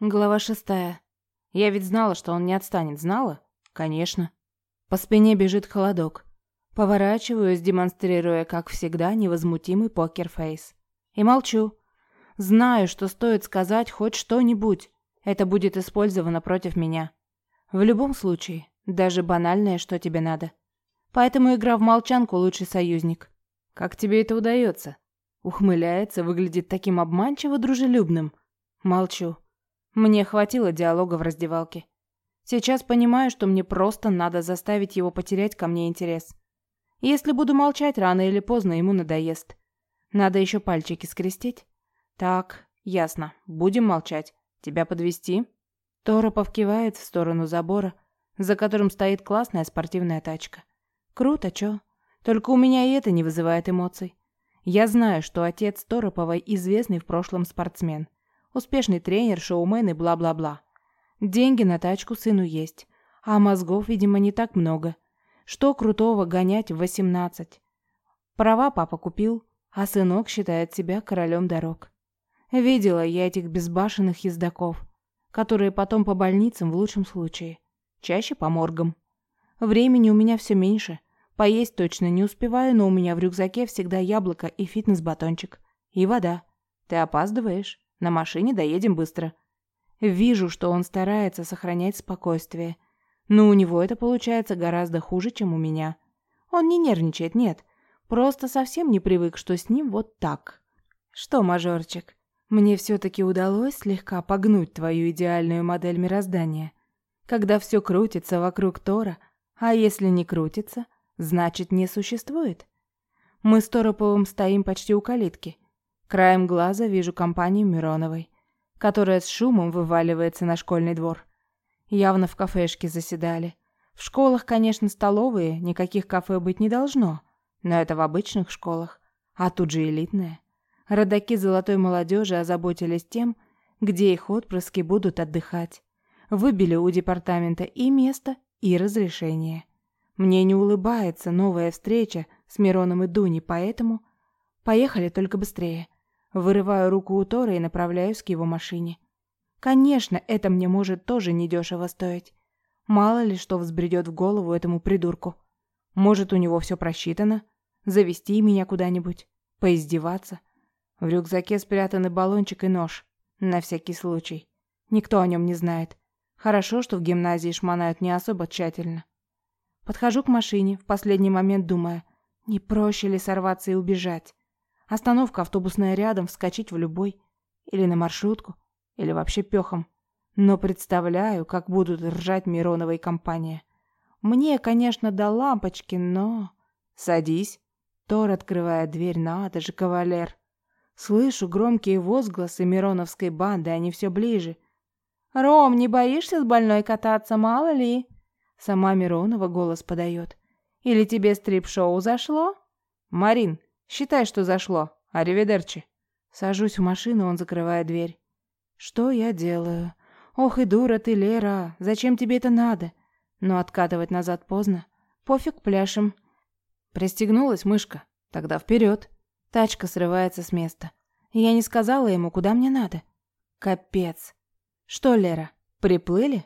Глава шестая. Я ведь знала, что он не отстанет, знала? Конечно. По спине бежит холодок. Поворачиваюсь, демонстрируя, как всегда, невозмутимый покерфейс. И молчу. Знаю, что стоит сказать хоть что-нибудь. Это будет использовано против меня. В любом случае, даже банальное, что тебе надо. Поэтому игра в молчанку лучший союзник. Как тебе это удается? Ухмыляется, выглядит таким обманчиво дружелюбным. Молчу. Мне хватило диалога в раздевалке. Сейчас понимаю, что мне просто надо заставить его потерять ко мне интерес. Если буду молчать, рано или поздно ему надоест. Надо еще пальчики скрестить. Так, ясно. Будем молчать. Тебя подвести? Торопов кивает в сторону забора, за которым стоит классная спортивная тачка. Круто, чё? Только у меня и это не вызывает эмоций. Я знаю, что отец Тороповой известный в прошлом спортсмен. Успешный тренер, шоумен и бла-бла-бла. Деньги на тачку сыну есть, а мозгов, видимо, не так много. Что крутого гонять в 18? Права папа купил, а сынок считает себя королем дорог. Видела я этих безбашенных ездаков, которые потом по больницам в лучшем случае, чаще по моргам. Времени у меня все меньше. Поесть точно не успеваю, но у меня в рюкзаке всегда яблоко и фитнес-батончик. И вода. Ты опаздываешь? На машине доедем быстро. Вижу, что он старается сохранять спокойствие. Но у него это получается гораздо хуже, чем у меня. Он не нервничает, нет. Просто совсем не привык, что с ним вот так. Что, мажорчик, мне все-таки удалось слегка погнуть твою идеальную модель мироздания. Когда все крутится вокруг Тора, а если не крутится, значит не существует. Мы с Тороповым стоим почти у калитки. Краем глаза вижу компанию Мироновой, которая с шумом вываливается на школьный двор. Явно в кафешке заседали. В школах, конечно, столовые, никаких кафе быть не должно. Но это в обычных школах. А тут же элитная. Родаки золотой молодежи озаботились тем, где их отпрыски будут отдыхать. Выбили у департамента и место, и разрешение. Мне не улыбается новая встреча с Мироном и Дуней, поэтому... Поехали только быстрее. Вырываю руку у Тора и направляюсь к его машине. Конечно, это мне может тоже недешево стоить. Мало ли что взбредет в голову этому придурку. Может, у него все просчитано? Завести меня куда-нибудь? Поиздеваться? В рюкзаке спрятаны баллончик и нож. На всякий случай. Никто о нем не знает. Хорошо, что в гимназии шмонают не особо тщательно. Подхожу к машине, в последний момент думая, не проще ли сорваться и убежать. Остановка автобусная рядом, вскочить в любой. Или на маршрутку, или вообще пехом. Но представляю, как будут ржать Миронова и компания. Мне, конечно, до лампочки, но... Садись. Тор открывает дверь, надо же, кавалер. Слышу громкие возгласы Мироновской банды, они все ближе. «Ром, не боишься с больной кататься, мало ли?» Сама Миронова голос подает. «Или тебе стрип-шоу зашло?» «Марин, Считай, что зашло. Аривидерчи. Сажусь в машину, он закрывает дверь. Что я делаю? Ох и дура ты, Лера. Зачем тебе это надо? Но откатывать назад поздно. Пофиг, пляшем. Пристегнулась мышка. Тогда вперед. Тачка срывается с места. Я не сказала ему, куда мне надо. Капец. Что, Лера, приплыли?